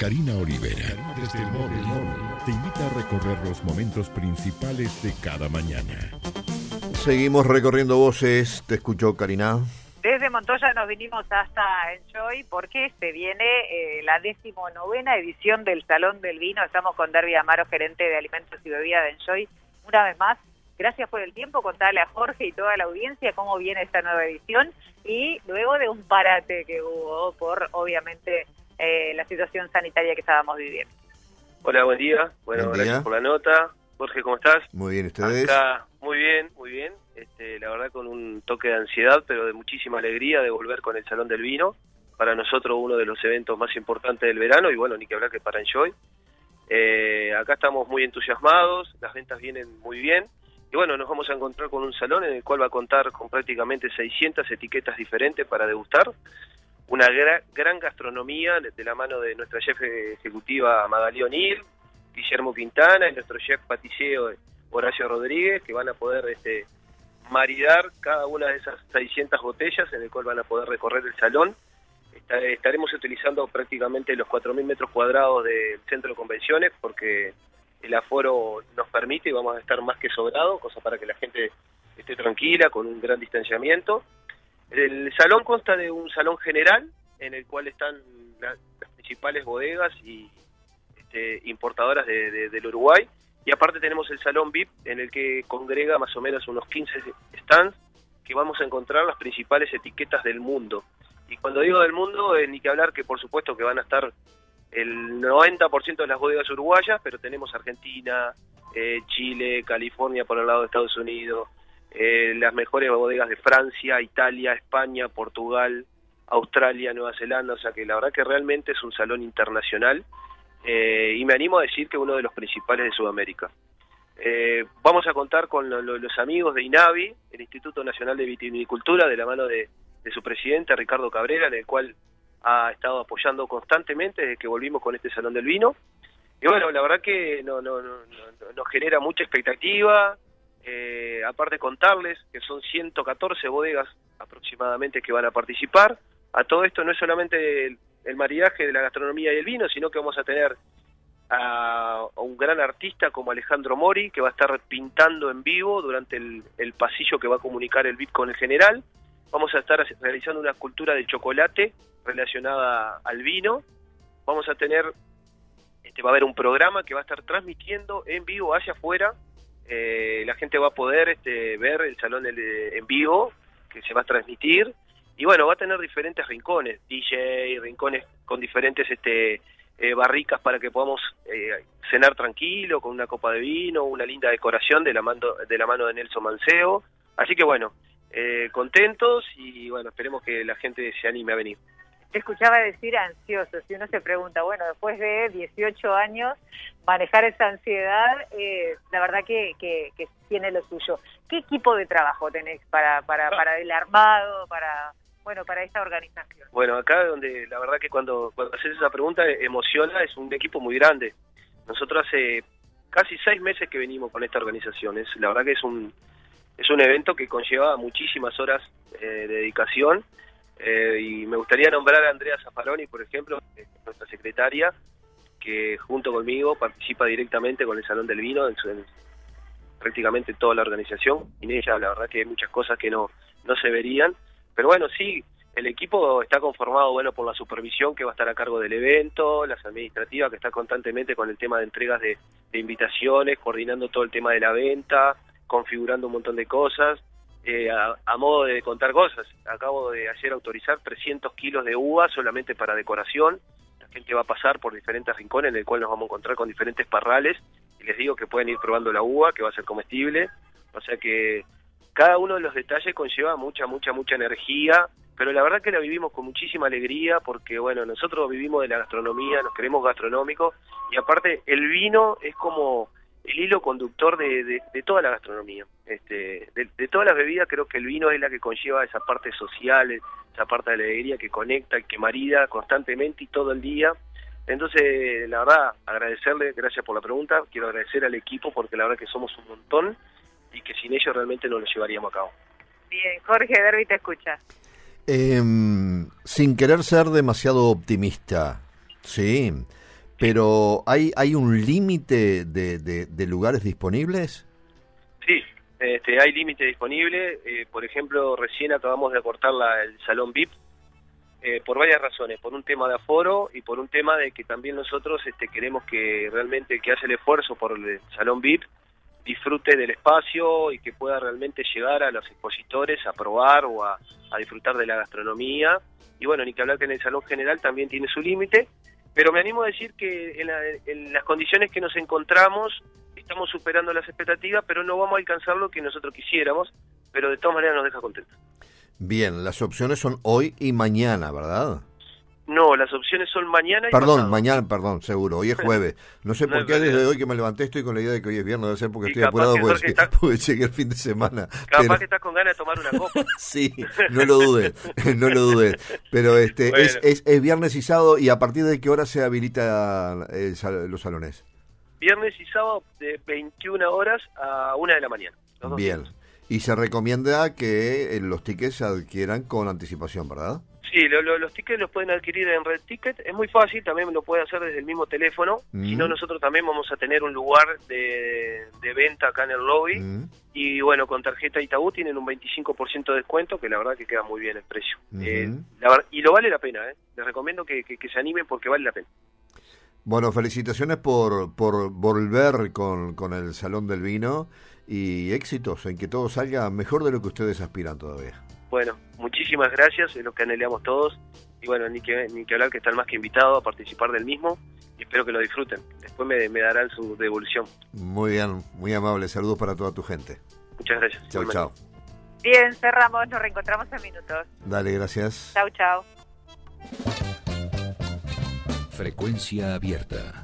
Karina Olivera, desde el móvil, te invita a recorrer los momentos principales de cada mañana. Seguimos recorriendo voces. Te escucho, Karina. Desde Montoya nos vinimos hasta Enjoy porque se viene eh, la decimonovena edición del Salón del Vino. Estamos con Derby Amaro, gerente de alimentos y bebidas de Enjoy. Una vez más, gracias por el tiempo. Contarle a Jorge y toda la audiencia cómo viene esta nueva edición y luego de un parate que hubo por, obviamente, eh, la situación sanitaria que estábamos viviendo. Hola, buen día. Bueno, Buen día. gracias por la nota. Jorge, ¿cómo estás? Muy bien, ¿ustedes? Acá, muy bien, muy bien. Este, la verdad con un toque de ansiedad, pero de muchísima alegría de volver con el Salón del Vino. Para nosotros uno de los eventos más importantes del verano y bueno, ni que hablar que para Enjoy. Eh, acá estamos muy entusiasmados, las ventas vienen muy bien. Y bueno, nos vamos a encontrar con un salón en el cual va a contar con prácticamente 600 etiquetas diferentes para degustar. Una gra- gran gastronomía de la mano de nuestra chef ejecutiva Magalí O'Neill, Guillermo Quintana y nuestro chef paticeo Horacio Rodríguez, que van a poder este, maridar cada una de esas 600 botellas en el cual van a poder recorrer el salón. Esta- estaremos utilizando prácticamente los 4.000 metros cuadrados del centro de convenciones porque el aforo nos permite y vamos a estar más que sobrados, cosa para que la gente esté tranquila, con un gran distanciamiento. El salón consta de un salón general en el cual están la- las principales bodegas y este, importadoras de- de- del Uruguay. Y aparte tenemos el salón VIP en el que congrega más o menos unos 15 stands que vamos a encontrar las principales etiquetas del mundo. Y cuando digo del mundo, es ni que hablar que por supuesto que van a estar el 90% de las bodegas uruguayas, pero tenemos Argentina, eh, Chile, California por el lado de Estados Unidos, eh, las mejores bodegas de Francia, Italia, España, Portugal, Australia, Nueva Zelanda, o sea que la verdad que realmente es un salón internacional eh, y me animo a decir que uno de los principales de Sudamérica. Eh, vamos a contar con lo- lo- los amigos de INAVI, el Instituto Nacional de Vitivinicultura, de la mano de, su presidente Ricardo Cabrera, en el cual ha estado apoyando constantemente desde que volvimos con este Salón del Vino. Y bueno, la verdad que no, no, no- nos genera mucha expectativa. Eh, aparte contarles que son 114 bodegas aproximadamente que van a participar. A todo esto no es solamente el, maridaje de la gastronomía y el vino, sino que vamos a tener a, un gran artista como Alejandro Mori, que va a estar pintando en vivo durante el, pasillo que va a comunicar el VIP con el general. Vamos a estar realizando una escultura de chocolate relacionada al vino. Vamos a tener, este, va a haber un programa que va a estar transmitiendo en vivo hacia afuera. Eh, la gente va a poder este, ver el salón del- en vivo que se va a transmitir. Y bueno, va a tener diferentes rincones, DJ, rincones con diferentes este, eh, barricas para que podamos eh, cenar tranquilo, con una copa de vino, una linda decoración de la, de la mano de Nelson Manceo. Así que bueno, eh, contentos y bueno, esperemos que la gente se anime a venir. Te escuchaba decir ansioso, si uno se pregunta, bueno, después de 18 años, manejar esa ansiedad, eh, la verdad que, que, que tiene lo suyo. ¿Qué equipo de trabajo tenés para, para, para el armado, para, bueno, para esta organización? Bueno, acá donde la verdad que cuando, cuando haces esa pregunta emociona, es un equipo muy grande. Nosotros hace casi seis meses que venimos con esta organización. Es, la verdad que es un, es un evento que conlleva muchísimas horas eh, de dedicación. Eh, y me gustaría nombrar a Andrea Zaffaroni, por ejemplo, nuestra secretaria, que junto conmigo participa directamente con el Salón del Vino en, su- en prácticamente toda la organización. Sin ella, la verdad que hay muchas cosas que no, no se verían. Pero bueno, sí, el equipo está conformado bueno por la supervisión que va a estar a cargo del evento, las administrativas que está constantemente con el tema de entregas de invitaciones, coordinando todo el tema de la venta, configurando un montón de cosas. Eh, a, a modo de contar cosas, acabo de ayer autorizar 300 kilos de uva solamente para decoración. La gente va a pasar por diferentes rincones en el cual nos vamos a encontrar con diferentes parrales y les digo que pueden ir probando la uva, que va a ser comestible. O sea que cada uno de los detalles conlleva mucha, mucha, mucha energía, pero la verdad que la vivimos con muchísima alegría porque, bueno, nosotros vivimos de la gastronomía, nos queremos gastronómicos y aparte el vino es como el hilo conductor de, de, de toda la gastronomía. Este, de, de, todas las bebidas creo que el vino es la que conlleva esa parte social, esa parte de la alegría que conecta, que marida constantemente y todo el día. Entonces, la verdad, agradecerle, gracias por la pregunta, quiero agradecer al equipo porque la verdad que somos un montón y que sin ellos realmente no lo llevaríamos a cabo. Bien, Jorge Derby te escucha. Eh, sin querer ser demasiado optimista, sí. Pero ¿hay, hay un límite de, de, lugares disponibles? Sí, este, hay límite disponible. Eh, por ejemplo, recién acabamos de cortar el salón VIP eh, por varias razones, por un tema de aforo y por un tema de que también nosotros este, queremos que realmente que hace el esfuerzo por el salón VIP disfrute del espacio y que pueda realmente llegar a los expositores a probar o a, disfrutar de la gastronomía. Y bueno, ni que hablar que en el Salón General también tiene su límite, pero me animo a decir que en, las condiciones que nos encontramos estamos superando las expectativas, pero no vamos a alcanzar lo que nosotros quisiéramos, pero de todas maneras nos deja contentos. Bien, las opciones son hoy y mañana, ¿verdad? No, las opciones son mañana y Perdón, mañana, perdón, seguro. Hoy es jueves. No sé por qué desde hoy que me levanté estoy con la idea de que hoy es viernes, debe ser porque estoy apurado porque, llegué el fin de semana. Capaz que estás con ganas de tomar una copa. sí, no lo dudes, no lo dudes. Pero este es, es, es, viernes y sábado y a partir de qué hora se habilita los salones? Viernes y sábado de 21 horas a 1 de la mañana. Bien. Y se recomienda que eh, los tickets se adquieran con anticipación, ¿verdad? Sí, los tickets los pueden adquirir en Red Ticket. Es muy fácil, también lo puede hacer desde el mismo teléfono. Si no, mm. nosotros también vamos a tener un lugar de, venta acá en el lobby. Mm. Y bueno, con tarjeta Itaú tienen un 25% de descuento, que la verdad que queda muy bien el precio. Eh, y lo vale la pena, ¿eh? Les recomiendo que, se animen porque vale la pena. Bueno, felicitaciones por, por volver con, con el Salón del Vino y éxitos en que todo salga mejor de lo que ustedes aspiran todavía. Bueno, muchísimas gracias, es lo que anhelamos todos. Y bueno, ni que, ni que hablar que están más que invitados a participar del mismo y espero que lo disfruten. Después me, darán su devolución. Muy bien, muy amable. Saludos para toda tu gente. Muchas gracias. Chao, chao. Bien, cerramos, nos reencontramos en minutos. Dale, gracias. Chao, chao. Frecuencia abierta.